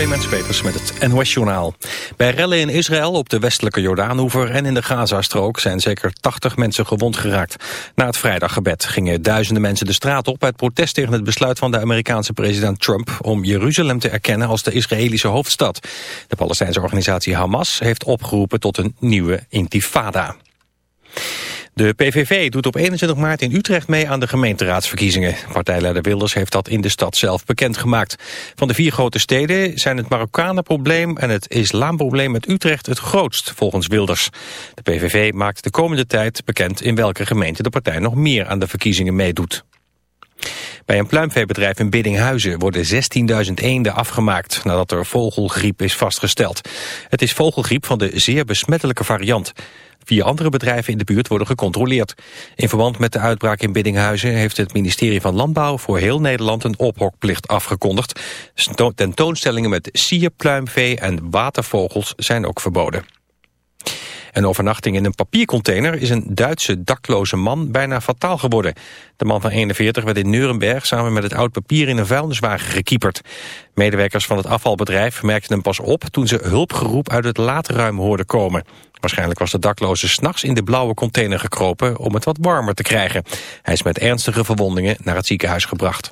Clemens met het NOS-journaal. Bij rellen in Israël op de westelijke Jordaanhoever en in de Gazastrook zijn zeker 80 mensen gewond geraakt. Na het vrijdaggebed gingen duizenden mensen de straat op uit protest tegen het besluit van de Amerikaanse president Trump om Jeruzalem te erkennen als de Israëlische hoofdstad. De Palestijnse organisatie Hamas heeft opgeroepen tot een nieuwe intifada. De PVV doet op 21 maart in Utrecht mee aan de gemeenteraadsverkiezingen. Partijleider Wilders heeft dat in de stad zelf bekendgemaakt. Van de vier grote steden zijn het Marokkanenprobleem en het islamprobleem met Utrecht het grootst, volgens Wilders. De PVV maakt de komende tijd bekend in welke gemeente de partij nog meer aan de verkiezingen meedoet. Bij een pluimveebedrijf in Biddinghuizen worden 16.000 eenden afgemaakt nadat er vogelgriep is vastgesteld. Het is vogelgriep van de zeer besmettelijke variant. Vier andere bedrijven in de buurt worden gecontroleerd. In verband met de uitbraak in Biddinghuizen heeft het ministerie van Landbouw voor heel Nederland een ophokplicht afgekondigd. Tentoonstellingen met sierpluimvee en watervogels zijn ook verboden. Een overnachting in een papiercontainer is een Duitse dakloze man bijna fataal geworden. De man van 41 werd in Nuremberg samen met het oud papier in een vuilniswagen gekieperd. Medewerkers van het afvalbedrijf merkten hem pas op toen ze hulpgeroep uit het laadruim hoorden komen. Waarschijnlijk was de dakloze s'nachts in de blauwe container gekropen om het wat warmer te krijgen. Hij is met ernstige verwondingen naar het ziekenhuis gebracht.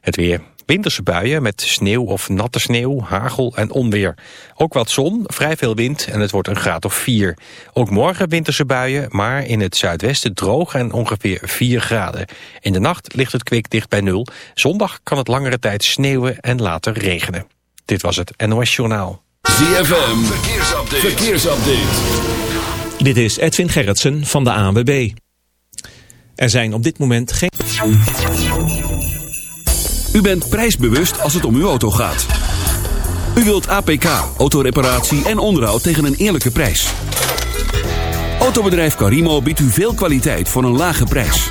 Het weer. Winterse buien met sneeuw of natte sneeuw, hagel en onweer. Ook wat zon, vrij veel wind en het wordt een graad of 4. Ook morgen winterse buien, maar in het zuidwesten droog en ongeveer 4 graden. In de nacht ligt het kwik dicht bij nul. Zondag kan het langere tijd sneeuwen en later regenen. Dit was het NOS Journaal. ZFM, verkeersupdate. verkeersupdate. Dit is Edwin Gerritsen van de ANWB. Er zijn op dit moment geen... U bent prijsbewust als het om uw auto gaat. U wilt APK, autoreparatie en onderhoud tegen een eerlijke prijs. Autobedrijf Carimo biedt u veel kwaliteit voor een lage prijs.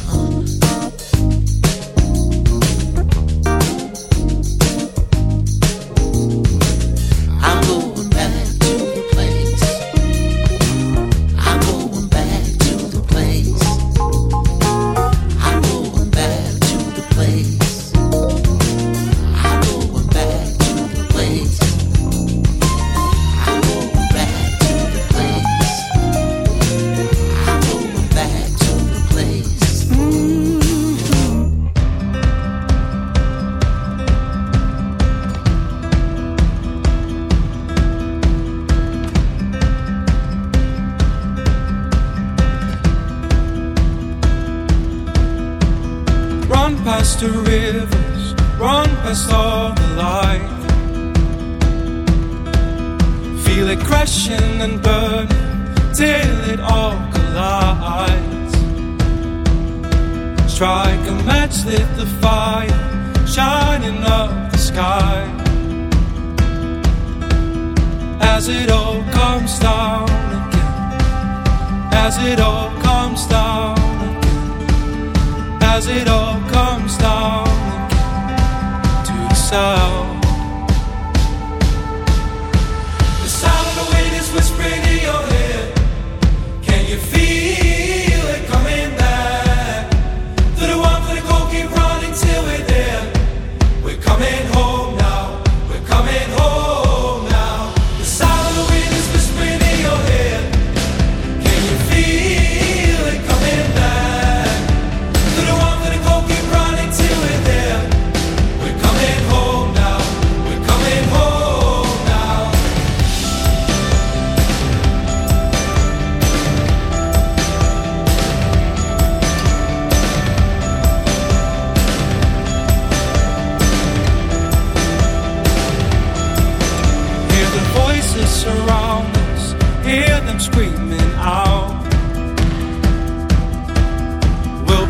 Crashing and burning till it all collides. Strike a match, lit the fire, shining up the sky. As it all comes down again, as it all comes down again as it all comes down again to the sound. Coming home now. We're coming home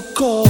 so cold.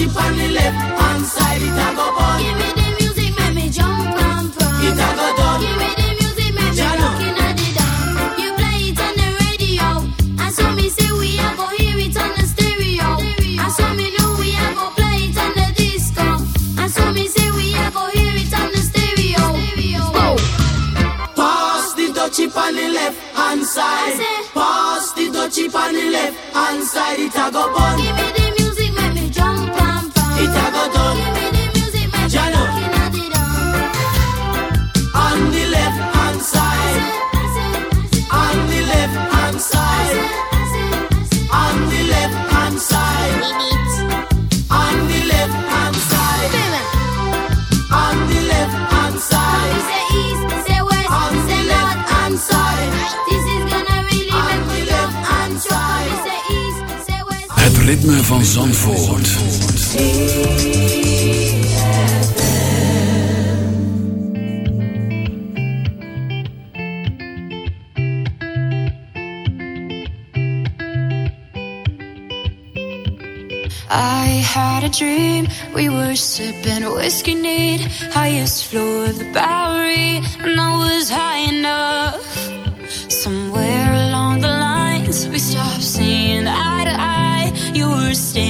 chip on the left hand side, it a go on. Give me the music, make me jump and prance. It a go down. Give me the music, make me looking at the down. You play it on the radio, I saw me say we a go hear it on the stereo, I saw me know we a go play it on the disco, I saw me say we a go hear it on the stereo. Go. Pass the chip on the left hand side. Pass the chip on the left hand side, it a go on. ritme van Zandvoort. I had a dream, we were sipping whiskey neat. Highest floor of the Bowery, and I was high enough. Somewhere understand.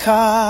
car.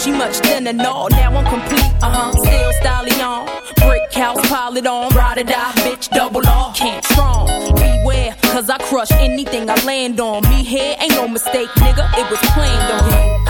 She much thinner, no, now I'm complete. Uh huh, still styling on. Brick house, pile it on. Ride or die, bitch, double off. Can't strong. Beware, cause I crush anything I land on. Me here ain't no mistake, nigga, it was planned on.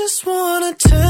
just want attention.